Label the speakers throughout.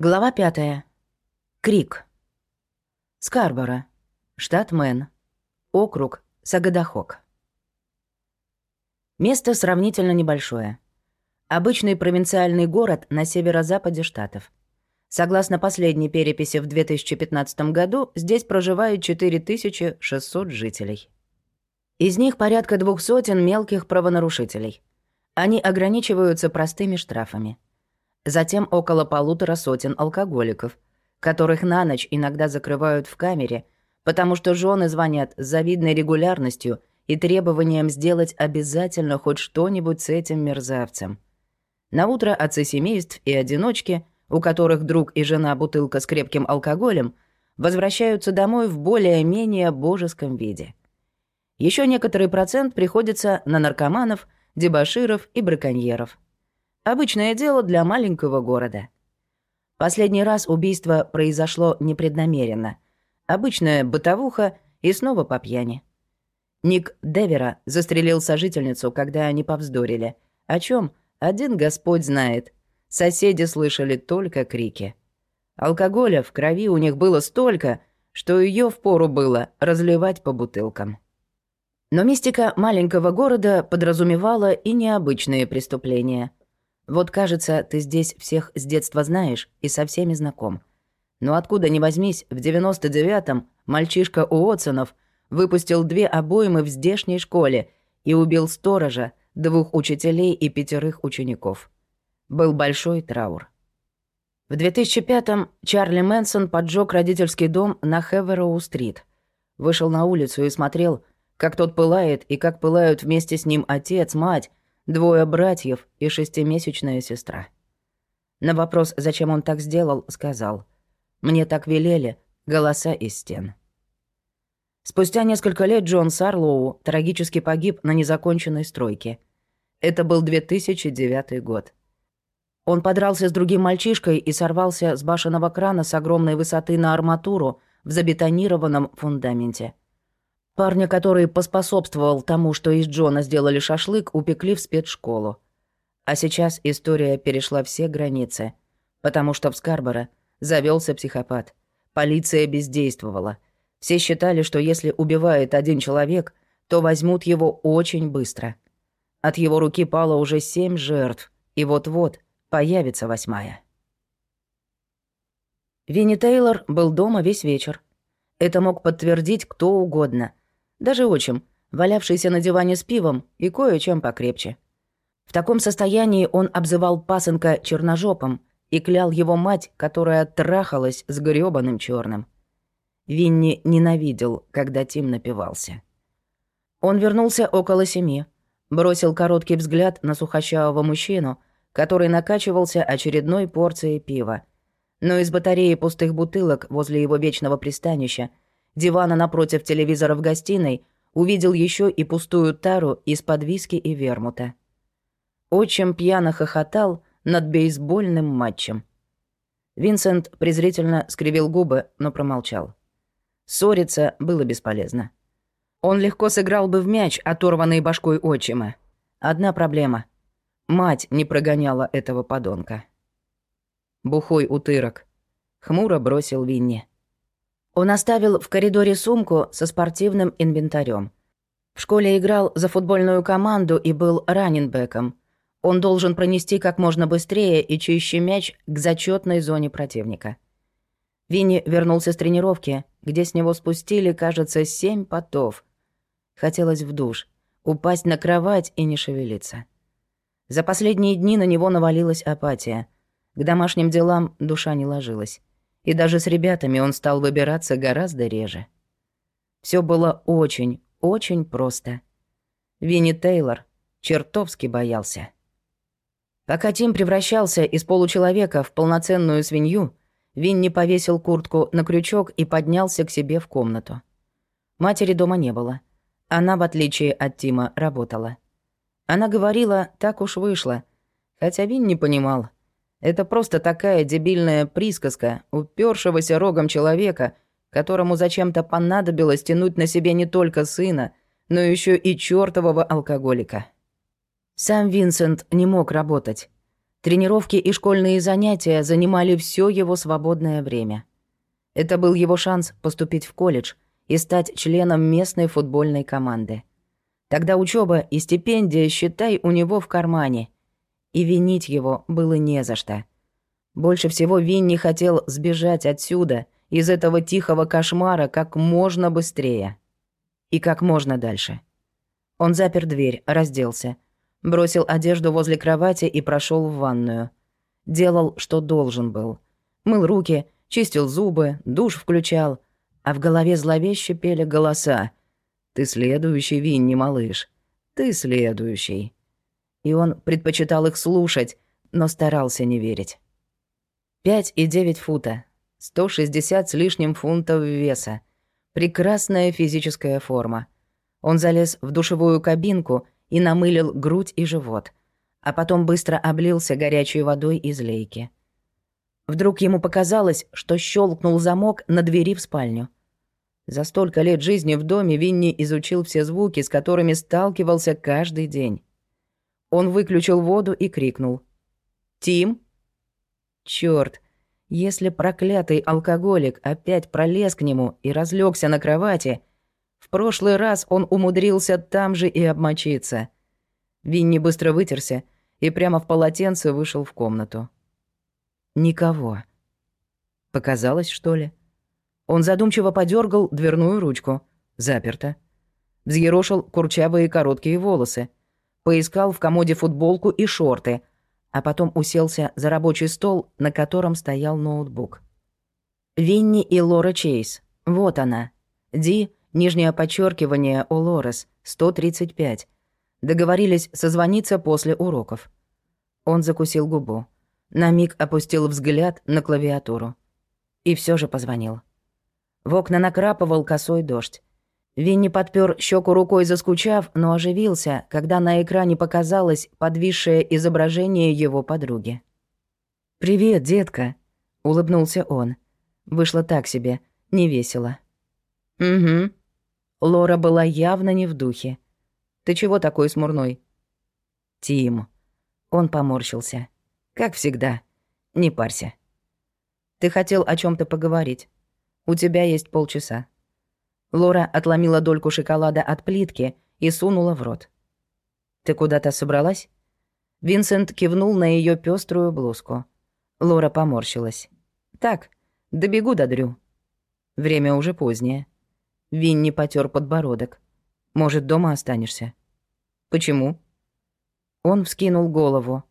Speaker 1: Глава пятая. Крик. Скарборо. Штат Мэн. Округ Сагадахок. Место сравнительно небольшое. Обычный провинциальный город на северо-западе штатов. Согласно последней переписи в 2015 году, здесь проживает 4600 жителей. Из них порядка двух сотен мелких правонарушителей. Они ограничиваются простыми штрафами – Затем около полутора сотен алкоголиков, которых на ночь иногда закрывают в камере, потому что жены звонят с завидной регулярностью и требованием сделать обязательно хоть что-нибудь с этим мерзавцем. На утро отцы семейств и одиночки, у которых друг и жена бутылка с крепким алкоголем, возвращаются домой в более-менее божеском виде. Еще некоторый процент приходится на наркоманов, дебоширов и браконьеров – Обычное дело для маленького города. Последний раз убийство произошло непреднамеренно. Обычная бытовуха и снова по пьяни. Ник Девера застрелил сожительницу, когда они повздорили. О чем один Господь знает. Соседи слышали только крики. Алкоголя в крови у них было столько, что ее впору было разливать по бутылкам. Но мистика маленького города подразумевала и необычные преступления – вот, кажется, ты здесь всех с детства знаешь и со всеми знаком. Но откуда ни возьмись, в 99-м мальчишка Уотсонов выпустил две обоймы в здешней школе и убил сторожа, двух учителей и пятерых учеников. Был большой траур. В 2005-м Чарли Мэнсон поджег родительский дом на Хевероу-стрит. Вышел на улицу и смотрел, как тот пылает и как пылают вместе с ним отец, мать, Двое братьев и шестимесячная сестра. На вопрос, зачем он так сделал, сказал. «Мне так велели, голоса из стен». Спустя несколько лет Джон Сарлоу трагически погиб на незаконченной стройке. Это был 2009 год. Он подрался с другим мальчишкой и сорвался с башенного крана с огромной высоты на арматуру в забетонированном фундаменте. Парня, который поспособствовал тому, что из Джона сделали шашлык, упекли в спецшколу. А сейчас история перешла все границы, потому что в Скарборо завелся психопат. Полиция бездействовала. Все считали, что если убивает один человек, то возьмут его очень быстро. От его руки пало уже семь жертв, и вот-вот появится восьмая. Винни Тейлор был дома весь вечер. Это мог подтвердить кто угодно, даже отчим, валявшийся на диване с пивом и кое-чем покрепче. В таком состоянии он обзывал пасынка черножопом и клял его мать, которая трахалась с грёбаным черным. Винни ненавидел, когда Тим напивался. Он вернулся около семи, бросил короткий взгляд на сухощавого мужчину, который накачивался очередной порцией пива. Но из батареи пустых бутылок возле его вечного пристанища – дивана напротив телевизора в гостиной, увидел еще и пустую тару из-под виски и вермута. Отчим пьяно хохотал над бейсбольным матчем. Винсент презрительно скривил губы, но промолчал. Ссориться было бесполезно. Он легко сыграл бы в мяч, оторванный башкой отчима. Одна проблема. Мать не прогоняла этого подонка. «Бухой утырок», — хмуро бросил Винни. Он оставил в коридоре сумку со спортивным инвентарем. В школе играл за футбольную команду и был раненбеком. Он должен пронести как можно быстрее и чище мяч к зачетной зоне противника. Винни вернулся с тренировки, где с него спустили, кажется, семь потов. Хотелось в душ, упасть на кровать и не шевелиться. За последние дни на него навалилась апатия. К домашним делам душа не ложилась и даже с ребятами он стал выбираться гораздо реже. Все было очень, очень просто. Винни Тейлор чертовски боялся. Пока Тим превращался из получеловека в полноценную свинью, Винни повесил куртку на крючок и поднялся к себе в комнату. Матери дома не было. Она, в отличие от Тима, работала. Она говорила, так уж вышло, хотя Вин не понимал, это просто такая дебильная присказка упершегося рогом человека, которому зачем-то понадобилось тянуть на себе не только сына, но еще и чертового алкоголика. Сам Винсент не мог работать. Тренировки и школьные занятия занимали все его свободное время. Это был его шанс поступить в колледж и стать членом местной футбольной команды. Тогда учеба и стипендия, считай, у него в кармане. И винить его было не за что. Больше всего Винни хотел сбежать отсюда, из этого тихого кошмара, как можно быстрее. И как можно дальше. Он запер дверь, разделся. Бросил одежду возле кровати и прошел в ванную. Делал, что должен был. Мыл руки, чистил зубы, душ включал, а в голове зловеще пели голоса. «Ты следующий, Винни, малыш. Ты следующий». И он предпочитал их слушать, но старался не верить. Пять и девять фута, сто шестьдесят с лишним фунтов веса. Прекрасная физическая форма. Он залез в душевую кабинку и намылил грудь и живот, а потом быстро облился горячей водой из лейки. Вдруг ему показалось, что щелкнул замок на двери в спальню. За столько лет жизни в доме Винни изучил все звуки, с которыми сталкивался каждый день. Он выключил воду и крикнул. «Тим?» Чёрт! Если проклятый алкоголик опять пролез к нему и разлегся на кровати, в прошлый раз он умудрился там же и обмочиться. Винни быстро вытерся и прямо в полотенце вышел в комнату. Никого. Показалось, что ли? Он задумчиво подергал дверную ручку. Заперто. Взъерошил курчавые короткие волосы. Поискал в комоде футболку и шорты, а потом уселся за рабочий стол, на котором стоял ноутбук. Винни и Лора Чейз. Вот она. Ди, нижнее подчеркивание у Лорес, 135. Договорились созвониться после уроков. Он закусил губу. На миг опустил взгляд на клавиатуру. И все же позвонил. В окна накрапывал косой дождь. Винни подпер щеку рукой, заскучав, но оживился, когда на экране показалось подвисшее изображение его подруги. «Привет, детка», — улыбнулся он. Вышло так себе, невесело. «Угу». Лора была явно не в духе. «Ты чего такой смурной?» «Тим». Он поморщился. Как всегда. Не парься. Ты хотел о чем то поговорить. У тебя есть полчаса. Лора отломила дольку шоколада от плитки и сунула в рот. Ты куда-то собралась? Винсент кивнул на ее пеструю блузку. Лора поморщилась. Так, добегу до Дрю. Время уже позднее. Винни потер подбородок. Может, дома останешься? Почему? Он вскинул голову.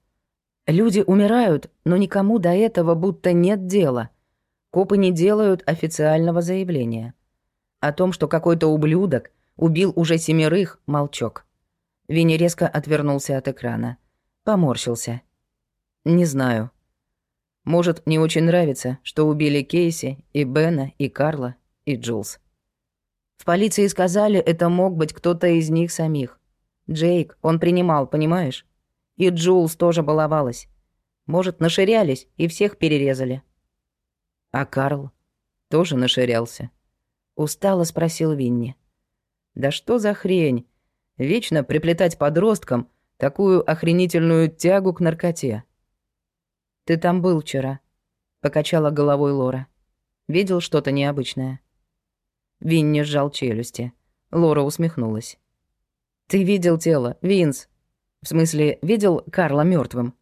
Speaker 1: Люди умирают, но никому до этого будто нет дела. Копы не делают официального заявления. О том, что какой-то ублюдок убил уже семерых, молчок. Винни резко отвернулся от экрана. Поморщился. «Не знаю. Может, не очень нравится, что убили Кейси, и Бена, и Карла, и Джулс. В полиции сказали, это мог быть кто-то из них самих. Джейк, он принимал, понимаешь? И Джулс тоже баловалась. Может, наширялись и всех перерезали. А Карл тоже наширялся. Устало спросил Винни. Да что за хрень? Вечно приплетать подросткам такую охренительную тягу к наркоте. Ты там был вчера, покачала головой Лора. Видел что-то необычное. Винни сжал челюсти. Лора усмехнулась. Ты видел тело, Винс? В смысле, видел Карла мертвым?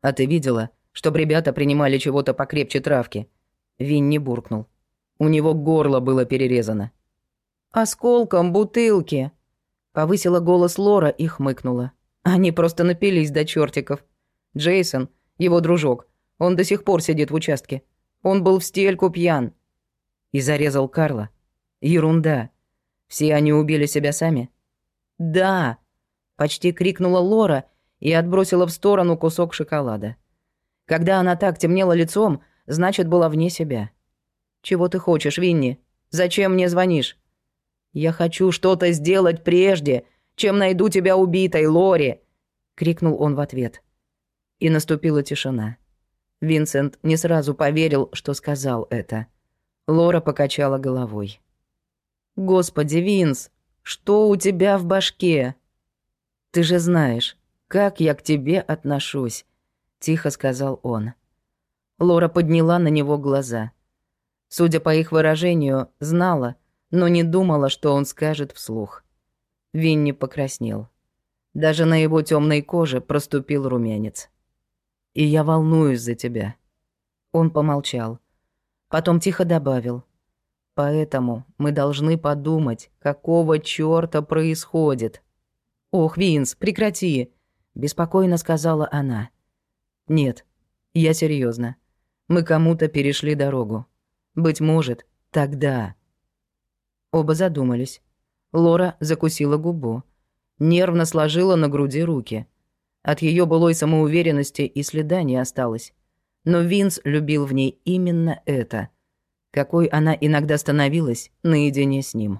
Speaker 1: А ты видела, чтобы ребята принимали чего-то покрепче травки? Винни буркнул. У него горло было перерезано. «Осколком бутылки!» Повысила голос Лора и хмыкнула. Они просто напились до чертиков. Джейсон, его дружок, он до сих пор сидит в участке. Он был в стельку пьян. И зарезал Карла. Ерунда. Все они убили себя сами? Да, Почти крикнула Лора и отбросила в сторону кусок шоколада. Когда она так темнела лицом, значит, была вне себя. «Чего ты хочешь, Винни? Зачем мне звонишь?» «Я хочу что-то сделать прежде, чем найду тебя убитой, Лори!» — крикнул он в ответ. И наступила тишина. Винсент не сразу поверил, что сказал это. Лора покачала головой. «Господи, Винс, что у тебя в башке?» Ты же знаешь, как я к тебе отношусь. тихо сказал он. Лора подняла на него глаза. Судя по их выражению, знала, но не думала, что он скажет вслух. Винни покраснел. Даже на его темной коже проступил румянец. «И я волнуюсь за тебя». Он помолчал. Потом тихо добавил. «Поэтому мы должны подумать, какого чёрта происходит». «Ох, Винс, прекрати!» — беспокойно сказала она. «Нет, я серьезно. Мы кому-то перешли дорогу. Быть может, тогда...» Оба задумались. Лора закусила губу. Нервно сложила на груди руки. От ее былой самоуверенности и следа не осталось. Но Винс любил в ней именно это. Какой она иногда становилась наедине с ним.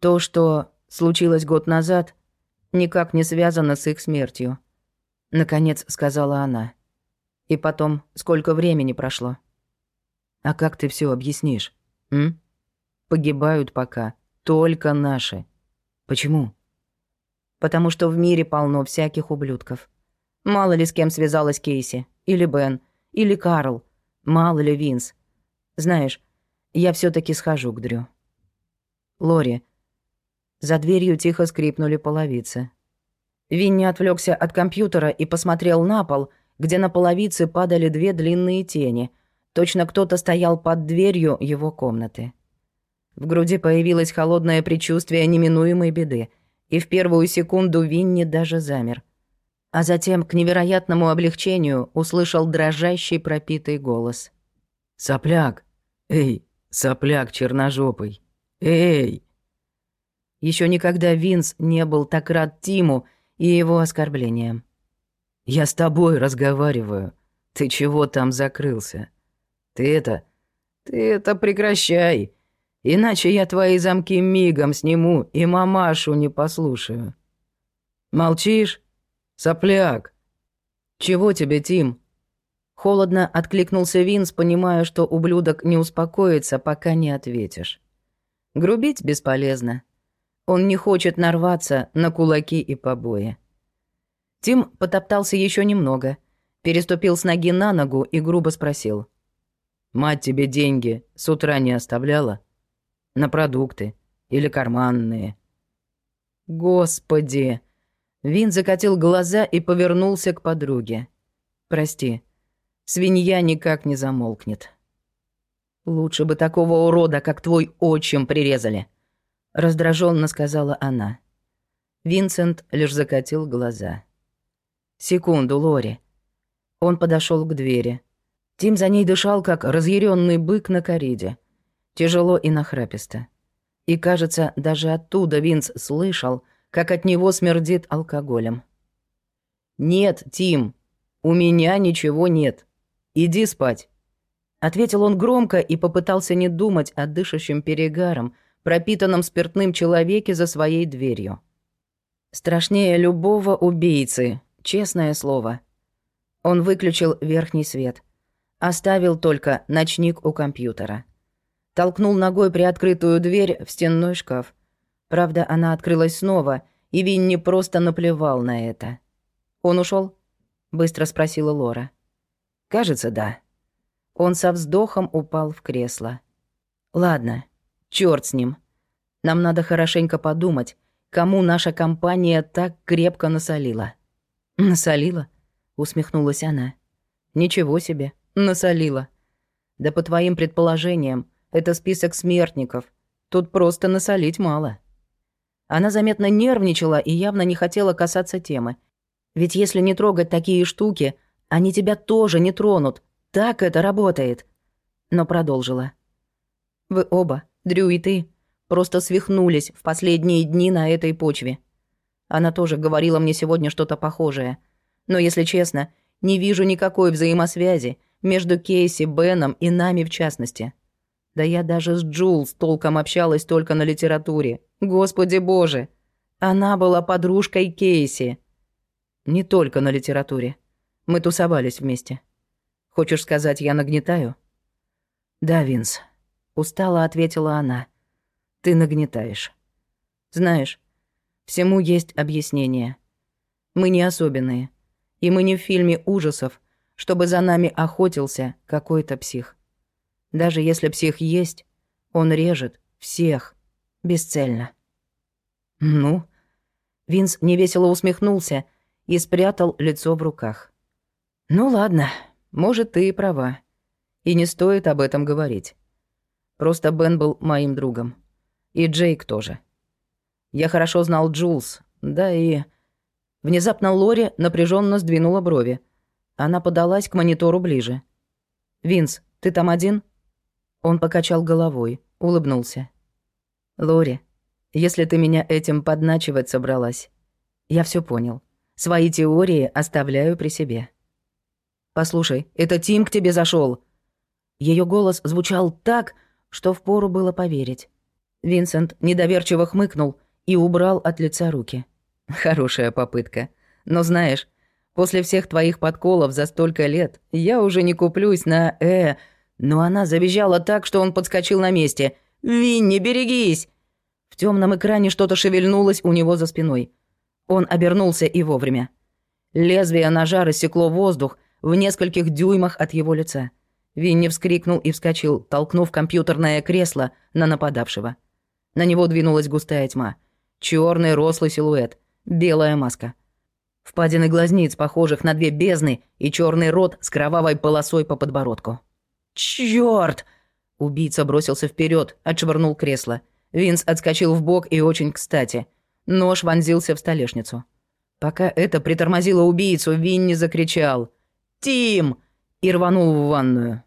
Speaker 1: То, что случилось год назад, никак не связано с их смертью. Наконец сказала она. И потом, сколько времени прошло. А как ты все объяснишь? М? Погибают пока только наши. Почему? Потому что в мире полно всяких ублюдков. Мало ли с кем связалась Кейси, или Бен, или Карл, мало ли Винс. Знаешь, я все таки схожу к Дрю. Лори. За дверью тихо скрипнули половицы. Винни отвлекся от компьютера и посмотрел на пол, где на половице падали две длинные тени. Точно кто-то стоял под дверью его комнаты. В груди появилось холодное предчувствие неминуемой беды, и в первую секунду Винни даже замер. А затем, к невероятному облегчению, услышал дрожащий пропитый голос.
Speaker 2: «Сопляк! Эй, сопляк черножопый! Эй!»
Speaker 1: Еще никогда Винс не был так рад Тиму и его оскорблениям.
Speaker 2: «Я с тобой разговариваю. Ты чего там закрылся? Ты это... Ты это прекращай!» Иначе я твои замки мигом сниму и мамашу не послушаю. Молчишь? Сопляк.
Speaker 1: Чего тебе, Тим? Холодно откликнулся Винс, понимая, что ублюдок не успокоится, пока не ответишь. Грубить бесполезно. Он не хочет нарваться на кулаки и побои. Тим потоптался еще немного, переступил с ноги на ногу и грубо спросил.
Speaker 2: «Мать тебе деньги с утра не оставляла?» на продукты или карманные.
Speaker 1: Господи! Вин закатил глаза и повернулся к подруге. Прости, свинья никак не замолкнет. Лучше бы такого урода, как твой отчим, прирезали, раздраженно сказала она. Винсент лишь закатил глаза. Секунду, Лори. Он подошел к двери. Тим за ней дышал, как разъяренный бык на кориде. Тяжело и нахраписто. И, кажется, даже оттуда Винс слышал, как от него смердит алкоголем. «Нет, Тим, у меня ничего нет. Иди спать». Ответил он громко и попытался не думать о дышащем перегаром, пропитанном спиртным человеке за своей дверью. Страшнее любого убийцы, честное слово. Он выключил верхний свет. Оставил только ночник у компьютера. Толкнул ногой приоткрытую дверь в стенной шкаф. Правда, она открылась снова, и Винни просто наплевал на это. «Он ушел? быстро спросила Лора. «Кажется, да». Он со вздохом упал в кресло. «Ладно, черт с ним. Нам надо хорошенько подумать, кому наша компания так крепко насолила». «Насолила?» — усмехнулась она. «Ничего себе, насолила. Да по твоим предположениям, это список смертников. Тут просто насолить мало. Она заметно нервничала и явно не хотела касаться темы. Ведь если не трогать такие штуки, они тебя тоже не тронут. Так это работает. Но продолжила. Вы оба, Дрю и ты, просто свихнулись в последние дни на этой почве. Она тоже говорила мне сегодня что-то похожее. Но, если честно, не вижу никакой взаимосвязи между Кейси, Беном и нами в частности. Да я даже с Джулс толком общалась только на литературе. Господи боже! Она была подружкой Кейси. Не только на литературе. Мы тусовались вместе. Хочешь сказать, я нагнетаю? Да, Винс. Устало ответила она. Ты нагнетаешь. Знаешь, всему есть объяснение. Мы не особенные. И мы не в фильме ужасов, чтобы за нами охотился какой-то псих. Даже если псих есть, он режет всех бесцельно. Ну, Винс невесело усмехнулся и спрятал лицо в руках. Ну ладно, может, ты и права. И не стоит об этом говорить. Просто Бен был моим другом. И Джейк тоже. Я хорошо знал Джулс, да и... Внезапно Лори напряженно сдвинула брови. Она подалась к монитору ближе. «Винс, ты там один?» Он покачал головой, улыбнулся. «Лори, если ты меня этим подначивать собралась, я все понял. Свои теории оставляю при себе». «Послушай, это Тим к тебе зашел. Ее голос звучал так, что впору было поверить. Винсент недоверчиво хмыкнул и убрал от лица руки. «Хорошая попытка. Но знаешь, после всех твоих подколов за столько лет я уже не куплюсь на «э». Но она завизжала так, что он подскочил на месте. «Винни, берегись!» В темном экране что-то шевельнулось у него за спиной. Он обернулся и вовремя. Лезвие ножа рассекло воздух в нескольких дюймах от его лица. Винни вскрикнул и вскочил, толкнув компьютерное кресло на нападавшего. На него двинулась густая тьма. Черный рослый силуэт, белая маска. Впадины глазниц, похожих на две бездны, и черный рот с кровавой полосой по подбородку. Черт! Убийца бросился вперед, отшвырнул кресло. Винс отскочил в бок и очень кстати. Нож вонзился в столешницу. Пока это притормозило убийцу, Винни закричал «Тим!» и рванул в ванную.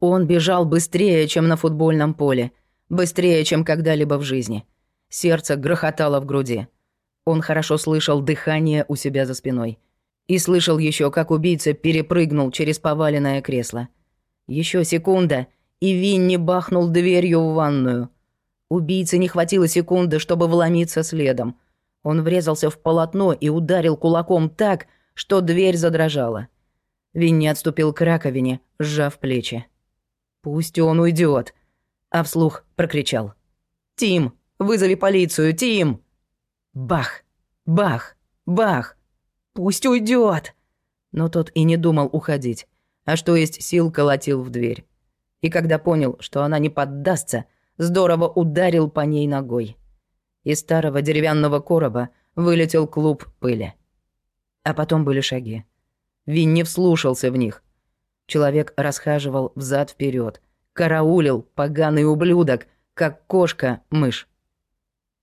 Speaker 1: Он бежал быстрее, чем на футбольном поле, быстрее, чем когда-либо в жизни. Сердце грохотало в груди. Он хорошо слышал дыхание у себя за спиной. И слышал еще, как убийца перепрыгнул через поваленное кресло. Еще секунда, и Винни бахнул дверью в ванную. Убийце не хватило секунды, чтобы вломиться следом. Он врезался в полотно и ударил кулаком так, что дверь задрожала. Винни отступил к раковине, сжав плечи. «Пусть он уйдет, а вслух прокричал. «Тим, вызови полицию, Тим!» Бах! Бах! Бах! «Пусть уйдет! Но тот и не думал уходить, а что есть сил колотил в дверь. И когда понял, что она не поддастся, здорово ударил по ней ногой. Из старого деревянного короба вылетел клуб пыли. А потом были шаги. Винни вслушался в них, Человек расхаживал взад вперед, караулил, поганый ублюдок, как кошка мышь.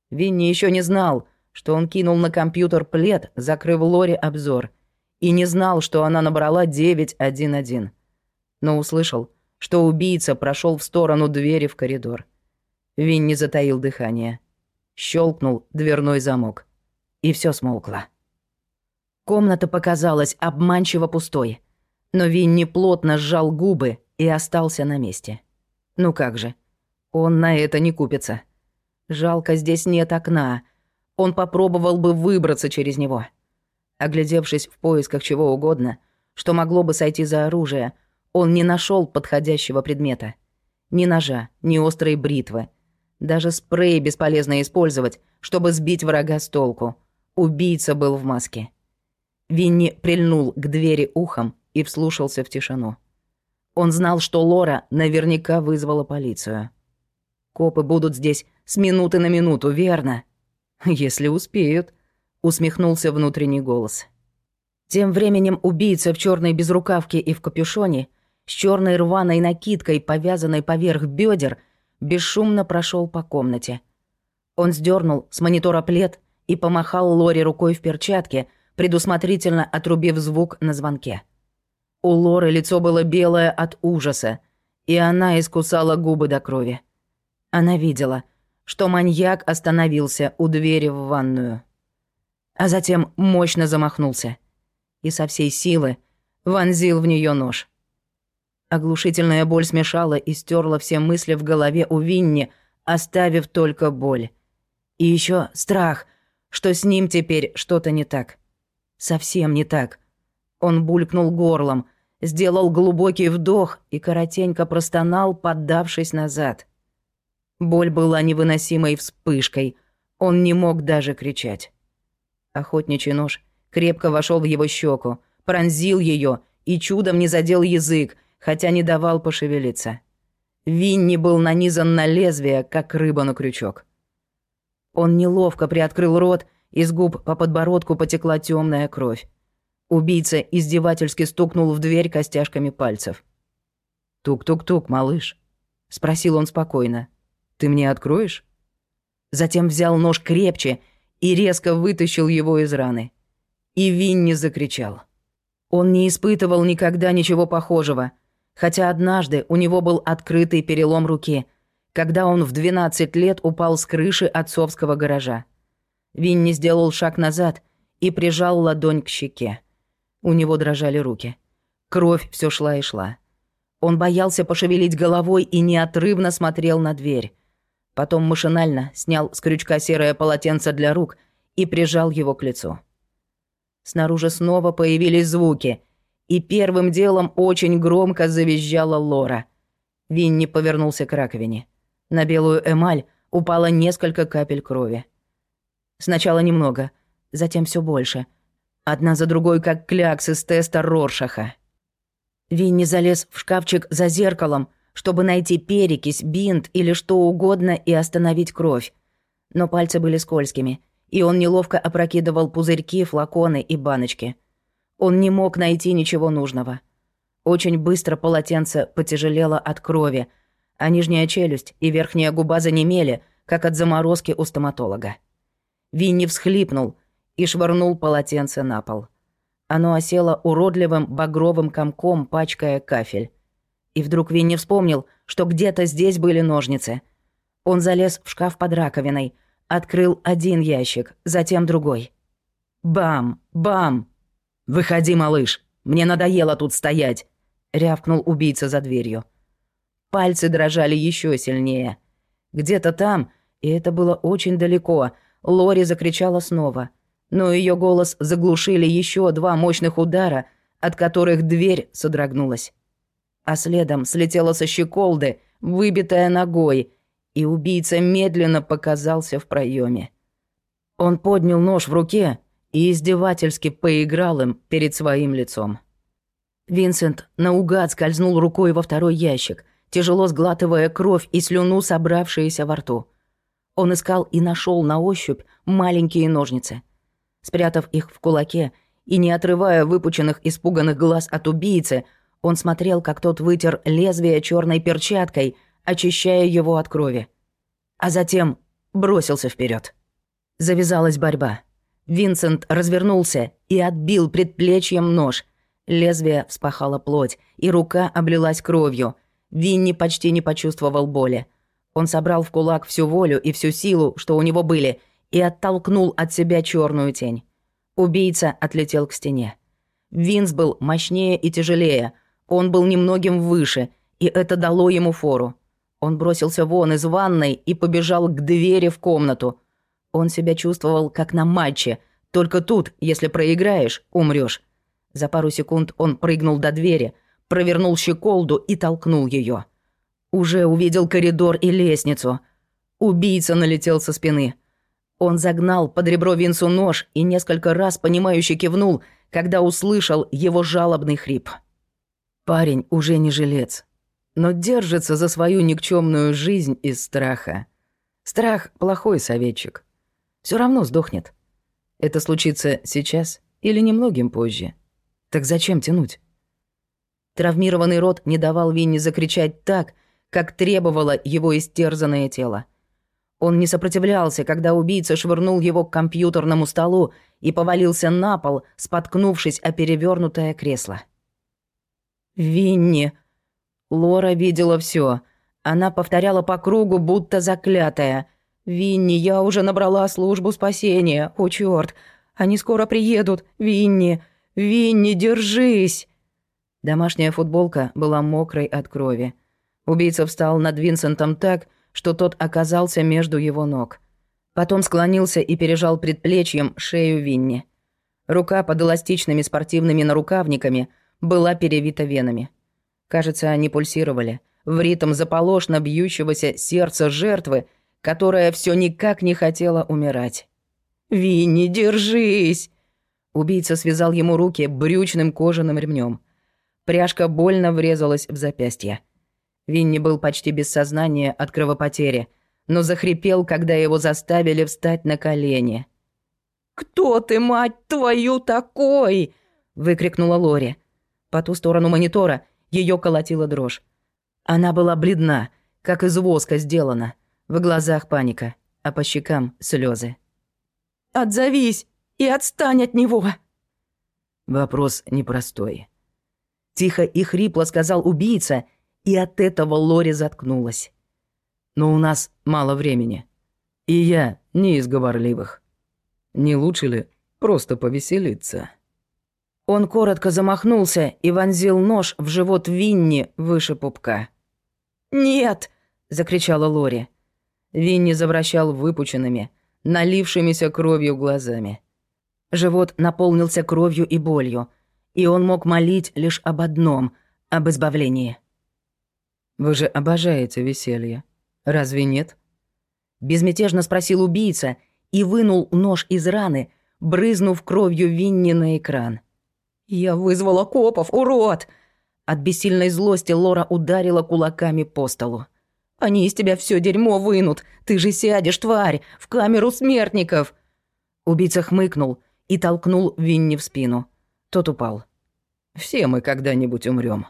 Speaker 1: Винни еще не знал, что он кинул на компьютер плед, закрыв Лори обзор, и не знал, что она набрала 911. Но услышал, что убийца прошел в сторону двери в коридор. Винни затаил дыхание. Щелкнул дверной замок. И все смолкло. Комната показалась обманчиво пустой. Но Винни плотно сжал губы и остался на месте. Ну как же, он на это не купится. Жалко, здесь нет окна. Он попробовал бы выбраться через него. Оглядевшись в поисках чего угодно, что могло бы сойти за оружие, он не нашел подходящего предмета. Ни ножа, ни острой бритвы. Даже спрей бесполезно использовать, чтобы сбить врага с толку. Убийца был в маске. Винни прильнул к двери ухом и вслушался в тишину. Он знал, что Лора наверняка вызвала полицию. Копы будут здесь с минуты на минуту, верно? Если успеют, усмехнулся внутренний голос. Тем временем убийца в черной безрукавке и в капюшоне, с черной рваной накидкой, повязанной поверх бедер, бесшумно прошел по комнате. Он сдернул с монитора плед и помахал Лоре рукой в перчатке, предусмотрительно отрубив звук на звонке. У Лоры лицо было белое от ужаса, и она искусала губы до крови. Она видела, что маньяк остановился у двери в ванную. А затем мощно замахнулся и со всей силы вонзил в нее нож. Оглушительная боль смешала и стерла все мысли в голове у Винни, оставив только боль. И еще страх, что с ним теперь что-то не так. Совсем не так — он булькнул горлом, сделал глубокий вдох и коротенько простонал, поддавшись назад. Боль была невыносимой вспышкой. Он не мог даже кричать. Охотничий нож Крепко вошел в его щеку, пронзил ее и чудом не задел язык, хотя не давал пошевелиться. Винни был нанизан на лезвие, как рыба на крючок. Он неловко приоткрыл рот, из губ по подбородку потекла темная кровь. Убийца издевательски стукнул в дверь костяшками пальцев. «Тук-тук-тук, малыш», — спросил он спокойно. «Ты мне откроешь?» Затем взял нож крепче и резко вытащил его из раны. И Винни закричал. Он не испытывал никогда ничего похожего, хотя однажды у него был открытый перелом руки, когда он в 12 лет упал с крыши отцовского гаража. Винни сделал шаг назад и прижал ладонь к щеке. У него дрожали руки. Кровь все шла и шла. Он боялся пошевелить головой и неотрывно смотрел на дверь. Потом машинально снял с крючка серое полотенце для рук и прижал его к лицу. Снаружи снова появились звуки, и первым делом очень громко завизжала Лора. Винни повернулся к раковине. На белую эмаль упало несколько капель крови. Сначала немного, затем все больше. Одна за другой, как кляксы с теста Роршаха. Винни залез в шкафчик за зеркалом, чтобы найти перекись, бинт или что угодно и остановить кровь. Но пальцы были скользкими, и он неловко опрокидывал пузырьки, флаконы и баночки. Он не мог найти ничего нужного. Очень быстро полотенце потяжелело от крови, а нижняя челюсть и верхняя губа занемели, как от заморозки у стоматолога. Винни всхлипнул и швырнул полотенце на пол. Оно осело уродливым багровым комком, пачкая кафель. И вдруг Винни вспомнил, что где-то здесь были ножницы. Он залез в шкаф под раковиной — Открыл один ящик, затем другой. Бам! Бам! «Выходи, малыш! Мне надоело тут стоять!» — рявкнул убийца за дверью. Пальцы дрожали еще сильнее. Где-то там, и это было очень далеко, Лори закричала снова. Но ее голос заглушили еще два мощных удара, от которых дверь содрогнулась. А следом слетела со щеколды, выбитая ногой, и убийца медленно показался в проеме. Он поднял нож в руке и издевательски поиграл им перед своим лицом. Винсент наугад скользнул рукой во второй ящик, тяжело сглатывая кровь и слюну, собравшиеся во рту. Он искал и нашел на ощупь маленькие ножницы. Спрятав их в кулаке и не отрывая выпученных испуганных глаз от убийцы, он смотрел, как тот вытер лезвие черной перчаткой – очищая его от крови. А затем бросился вперед. Завязалась борьба. Винсент развернулся и отбил предплечьем нож. Лезвие вспахало плоть, и рука облилась кровью. Винни почти не почувствовал боли. Он собрал в кулак всю волю и всю силу, что у него были, и оттолкнул от себя черную тень. Убийца отлетел к стене. Винс был мощнее и тяжелее. Он был немногим выше, и это дало ему фору. Он бросился вон из ванной и побежал к двери в комнату. Он себя чувствовал как на матче. Только тут, если проиграешь, умрешь. За пару секунд он прыгнул до двери, провернул щеколду и толкнул ее. Уже увидел коридор и лестницу. Убийца налетел со спины. Он загнал под ребро Винсу нож и несколько раз понимающе кивнул, когда услышал его жалобный хрип. Парень уже не жилец но держится за свою никчемную жизнь из страха. Страх — плохой советчик. Все равно сдохнет. Это случится сейчас или немногим позже. Так зачем тянуть? Травмированный рот не давал Винни закричать так, как требовало его истерзанное тело. Он не сопротивлялся, когда убийца швырнул его к компьютерному столу и повалился на пол, споткнувшись о перевернутое кресло. «Винни!» Лора видела все. Она повторяла по кругу, будто заклятая. «Винни, я уже набрала службу спасения. О, чёрт! Они скоро приедут. Винни! Винни, держись!» Домашняя футболка была мокрой от крови. Убийца встал над Винсентом так, что тот оказался между его ног. Потом склонился и пережал предплечьем шею Винни. Рука под эластичными спортивными нарукавниками была перевита венами. Кажется, они пульсировали в ритм заполошно бьющегося сердца жертвы, которая все никак не хотела умирать. «Винни, держись!» Убийца связал ему руки брючным кожаным ремнем. Пряжка больно врезалась в запястье. Винни был почти без сознания от кровопотери, но захрипел, когда его заставили встать на колени. «Кто ты, мать твою, такой?» — выкрикнула Лори. По ту сторону монитора ее колотила дрожь. Она была бледна, как из воска сделана. В глазах паника, а по щекам слезы. «Отзовись и отстань от него!»
Speaker 2: Вопрос непростой.
Speaker 1: Тихо и хрипло сказал убийца, и от этого Лори заткнулась.
Speaker 2: «Но у нас мало времени. И я не из говорливых. Не лучше ли просто повеселиться?»
Speaker 1: Он коротко замахнулся и вонзил нож в живот Винни выше пупка. «Нет!» — закричала Лори. Винни завращал выпученными, налившимися кровью глазами. Живот наполнился кровью и болью, и он мог молить лишь об одном — об избавлении.
Speaker 2: «Вы же обожаете веселье, разве нет?»
Speaker 1: Безмятежно спросил убийца и вынул нож из раны, брызнув кровью Винни на экран. «Я вызвала копов, урод!» От бессильной злости Лора ударила кулаками по столу. «Они из тебя все дерьмо вынут! Ты же сядешь, тварь, в камеру смертников!» Убийца хмыкнул и толкнул Винни в спину. Тот упал.
Speaker 2: «Все мы когда-нибудь умрем.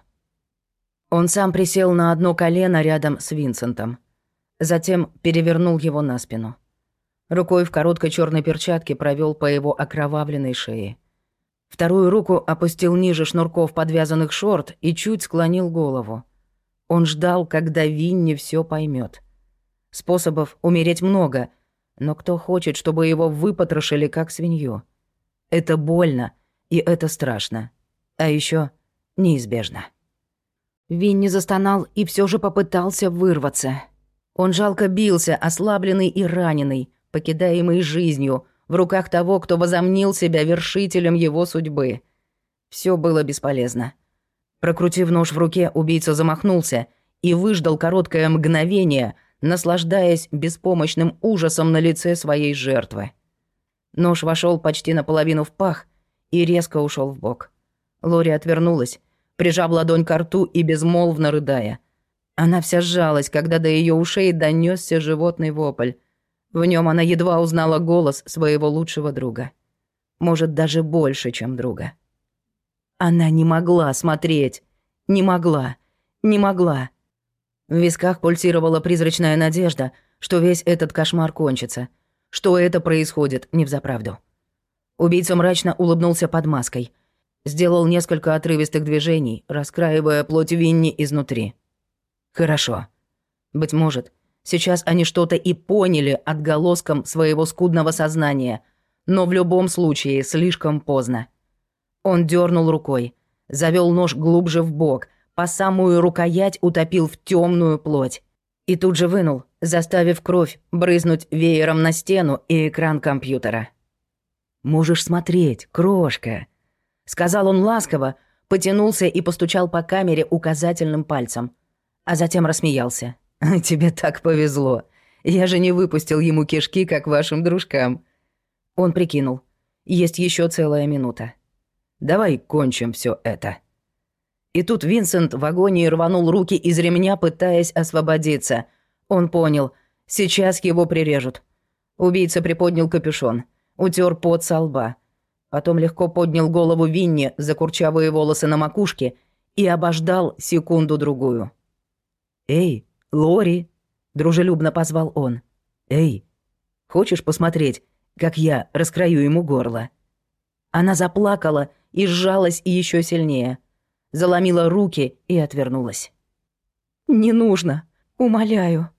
Speaker 1: Он сам присел на одно колено рядом с Винсентом. Затем перевернул его на спину. Рукой в короткой черной перчатке провел по его окровавленной шее. Вторую руку опустил ниже шнурков подвязанных шорт и чуть склонил голову. Он ждал, когда Винни все поймет. Способов умереть много, но кто хочет, чтобы его выпотрошили как свинью? Это больно, и это страшно. А еще неизбежно. Винни застонал и все же попытался вырваться. Он жалко бился, ослабленный и раненый, покидаемый жизнью — в руках того, кто возомнил себя вершителем его судьбы. Все было бесполезно. Прокрутив нож в руке, убийца замахнулся и выждал короткое мгновение, наслаждаясь беспомощным ужасом на лице своей жертвы. Нож вошел почти наполовину в пах и резко ушел в бок. Лори отвернулась, прижав ладонь к рту и безмолвно рыдая. Она вся сжалась, когда до ее ушей донесся животный вопль. В нем она едва узнала голос своего лучшего друга. Может, даже больше, чем друга. Она не могла смотреть. Не могла. Не могла. В висках пульсировала призрачная надежда, что весь этот кошмар кончится, что это происходит не взаправду. Убийца мрачно улыбнулся под маской. Сделал несколько отрывистых движений, раскраивая плоть Винни изнутри. «Хорошо. Быть может, Сейчас они что-то и поняли отголоском своего скудного сознания, но в любом случае слишком поздно. Он дернул рукой, завел нож глубже в бок, по самую рукоять утопил в темную плоть. И тут же вынул, заставив кровь брызнуть веером на стену и экран компьютера. «Можешь смотреть, крошка», — сказал он ласково, потянулся и постучал по камере указательным пальцем, а затем рассмеялся. «Тебе так повезло. Я же не выпустил ему кишки, как вашим дружкам». Он прикинул. Есть еще целая минута. «Давай кончим все это». И тут Винсент в агонии рванул руки из ремня, пытаясь освободиться. Он понял. Сейчас его прирежут. Убийца приподнял капюшон. Утер пот со лба. Потом легко поднял голову Винни за курчавые волосы на макушке и обождал секунду-другую. «Эй, «Лори!» — дружелюбно позвал он. «Эй, хочешь посмотреть, как я раскрою ему горло?» Она заплакала и сжалась еще сильнее. Заломила руки и отвернулась. «Не нужно, умоляю».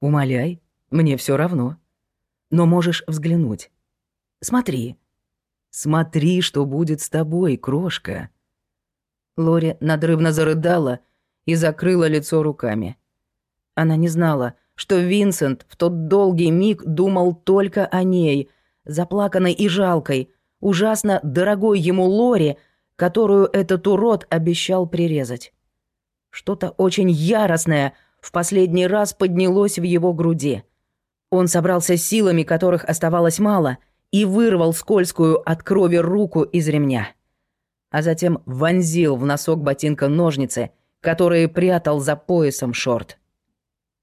Speaker 1: «Умоляй, мне все равно. Но можешь взглянуть. Смотри. Смотри, что будет с тобой, крошка». Лори надрывно зарыдала и закрыла лицо руками. Она не знала, что Винсент в тот долгий миг думал только о ней, заплаканной и жалкой, ужасно дорогой ему Лоре, которую этот урод обещал прирезать. Что-то очень яростное в последний раз поднялось в его груди. Он собрался силами, которых оставалось мало, и вырвал скользкую от крови руку из ремня. А затем вонзил в носок ботинка ножницы, которые прятал за поясом шорт.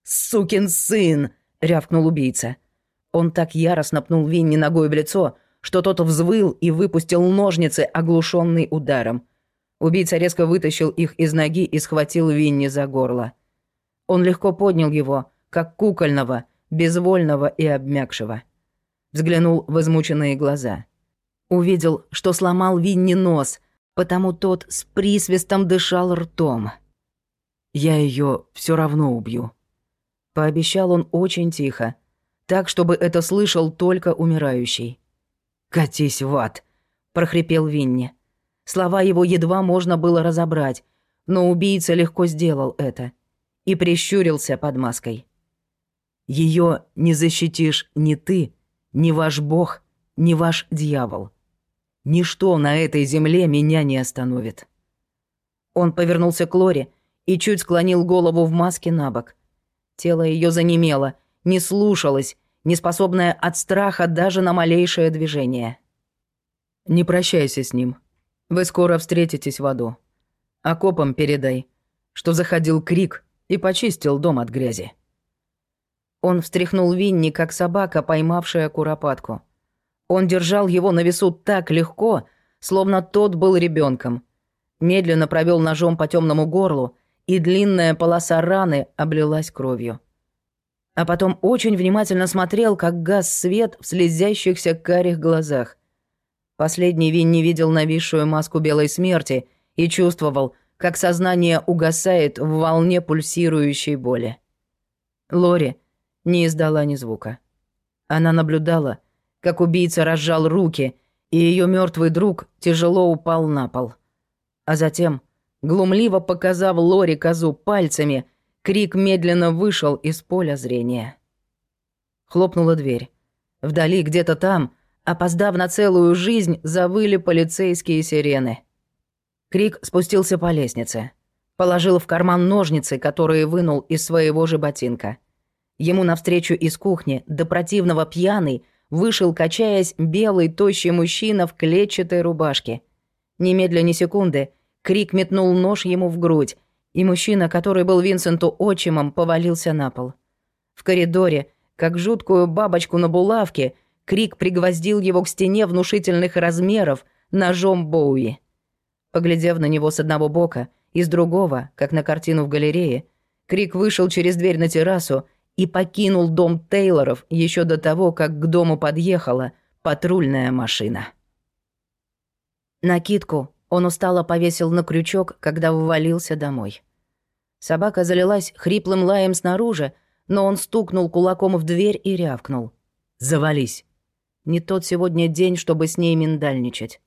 Speaker 1: «Сукин сын!» — рявкнул убийца. Он так яростно пнул Винни ногой в лицо, что тот взвыл и выпустил ножницы, оглушенный ударом. Убийца резко вытащил их из ноги и схватил Винни за горло. Он легко поднял его, как кукольного, безвольного и обмякшего. Взглянул в измученные глаза. Увидел, что сломал Винни нос, потому тот с присвистом дышал ртом. «Я ее все равно убью», — пообещал он очень тихо, так, чтобы это слышал только умирающий. «Катись в ад!» – прохрипел Винни. Слова его едва можно было разобрать, но убийца легко сделал это и прищурился под маской. Ее не защитишь ни ты, ни ваш бог, ни ваш дьявол. Ничто на этой земле меня не остановит». Он повернулся к Лоре и чуть склонил голову в маске на бок. Тело ее занемело, не слушалось, неспособная от страха даже на малейшее движение. «Не прощайся с ним. Вы скоро встретитесь в аду. А копам передай, что заходил крик и почистил дом от грязи». Он встряхнул Винни, как собака, поймавшая куропатку. Он держал его на весу так легко, словно тот был ребенком. Медленно провел ножом по темному горлу, и длинная полоса раны облилась кровью а потом очень внимательно смотрел, как газ свет в слезящихся карих глазах. Последний Винни видел нависшую маску белой смерти и чувствовал, как сознание угасает в волне пульсирующей боли. Лори не издала ни звука. Она наблюдала, как убийца разжал руки, и ее мертвый друг тяжело упал на пол. А затем, глумливо показав Лори козу пальцами, Крик медленно вышел из поля зрения. Хлопнула дверь. Вдали, где-то там, опоздав на целую жизнь, завыли полицейские сирены. Крик спустился по лестнице. Положил в карман ножницы, которые вынул из своего же ботинка. Ему навстречу из кухни, до противного пьяный, вышел, качаясь, белый, тощий мужчина в клетчатой рубашке. Немедля ни секунды, Крик метнул нож ему в грудь, и мужчина, который был Винсенту отчимом, повалился на пол. В коридоре, как жуткую бабочку на булавке, Крик пригвоздил его к стене внушительных размеров ножом Боуи. Поглядев на него с одного бока и с другого, как на картину в галерее, Крик вышел через дверь на террасу и покинул дом Тейлоров еще до того, как к дому подъехала патрульная машина. Накидку он устало повесил на крючок, когда ввалился домой. Собака залилась хриплым лаем снаружи, но он стукнул кулаком в дверь и рявкнул. «Завались!» Не тот сегодня день, чтобы с ней миндальничать.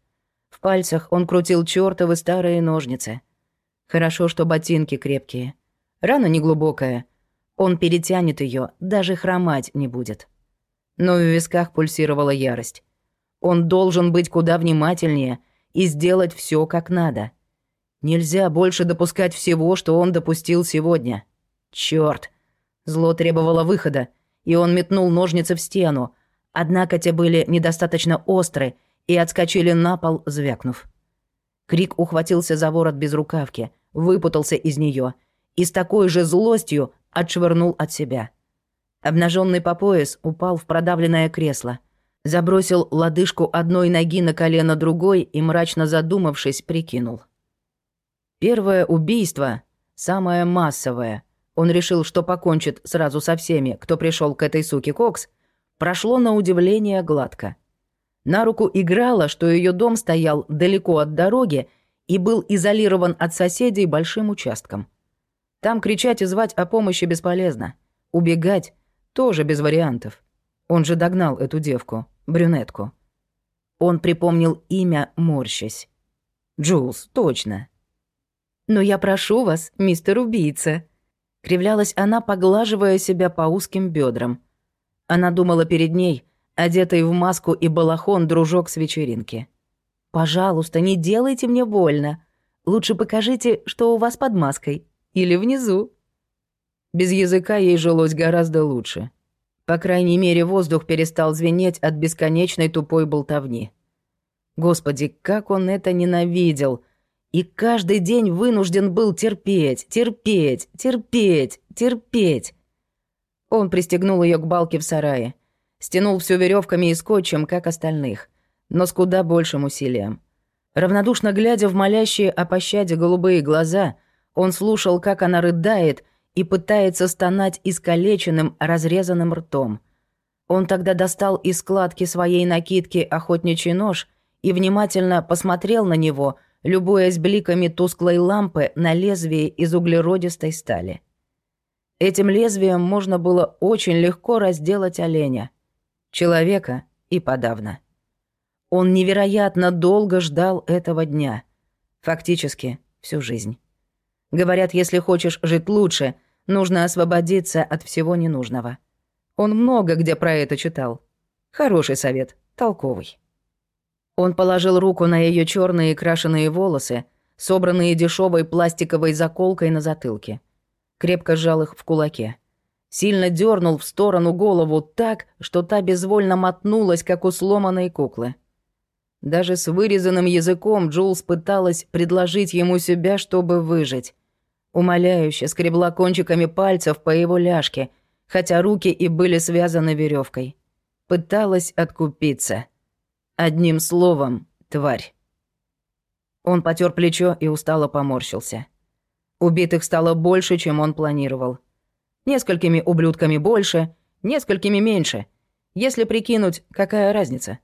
Speaker 1: В пальцах он крутил чёртовы старые ножницы. Хорошо, что ботинки крепкие. Рана неглубокая. Он перетянет ее, даже хромать не будет. Но в висках пульсировала ярость. Он должен быть куда внимательнее — и сделать все как надо. Нельзя больше допускать всего, что он допустил сегодня. Черт! Зло требовало выхода, и он метнул ножницы в стену, однако те были недостаточно остры и отскочили на пол, звякнув. Крик ухватился за ворот без рукавки, выпутался из нее и с такой же злостью отшвырнул от себя. Обнаженный по пояс упал в продавленное кресло — Забросил лодыжку одной ноги на колено другой и, мрачно задумавшись, прикинул. Первое убийство, самое массовое, он решил, что покончит сразу со всеми, кто пришел к этой суке Кокс, прошло на удивление гладко. На руку играло, что ее дом стоял далеко от дороги и был изолирован от соседей большим участком. Там кричать и звать о помощи бесполезно. Убегать тоже без вариантов. Он же догнал эту девку брюнетку. Он припомнил имя, морщась. «Джулс, точно». «Но я прошу вас, мистер убийца», — кривлялась она, поглаживая себя по узким бедрам. Она думала перед ней, одетый в маску и балахон дружок с вечеринки. «Пожалуйста, не делайте мне больно. Лучше покажите, что у вас под маской. Или внизу». Без языка ей жилось гораздо лучше. По крайней мере, воздух перестал звенеть от бесконечной тупой болтовни. Господи, как он это ненавидел! И каждый день вынужден был терпеть, терпеть, терпеть, терпеть. Он пристегнул ее к балке в сарае, стянул все веревками и скотчем, как остальных, но с куда большим усилием. Равнодушно глядя в молящие о пощаде голубые глаза, он слушал, как она рыдает — и пытается стонать искалеченным, разрезанным ртом. Он тогда достал из складки своей накидки охотничий нож и внимательно посмотрел на него, любуясь бликами тусклой лампы на лезвии из углеродистой стали. Этим лезвием можно было очень легко разделать оленя. Человека и подавно. Он невероятно долго ждал этого дня. Фактически всю жизнь. Говорят, если хочешь жить лучше — Нужно освободиться от всего ненужного. Он много где про это читал. Хороший совет, толковый. Он положил руку на ее черные крашеные волосы, собранные дешевой пластиковой заколкой на затылке. Крепко сжал их в кулаке. Сильно дернул в сторону голову так, что та безвольно мотнулась, как у сломанной куклы. Даже с вырезанным языком Джулс пыталась предложить ему себя, чтобы выжить. Умоляюще скребла кончиками пальцев по его ляжке, хотя руки и были связаны веревкой. Пыталась откупиться. Одним словом, тварь. Он потер плечо и устало поморщился. Убитых стало больше, чем он планировал. Несколькими ублюдками больше, несколькими меньше. Если прикинуть, какая разница?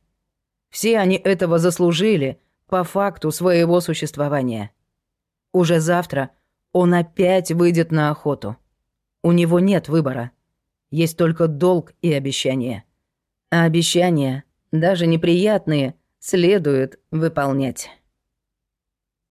Speaker 1: Все они этого заслужили по факту своего существования. Уже завтра — он опять выйдет на охоту. У него нет выбора. Есть только долг и обещания. А обещания, даже неприятные, следует выполнять.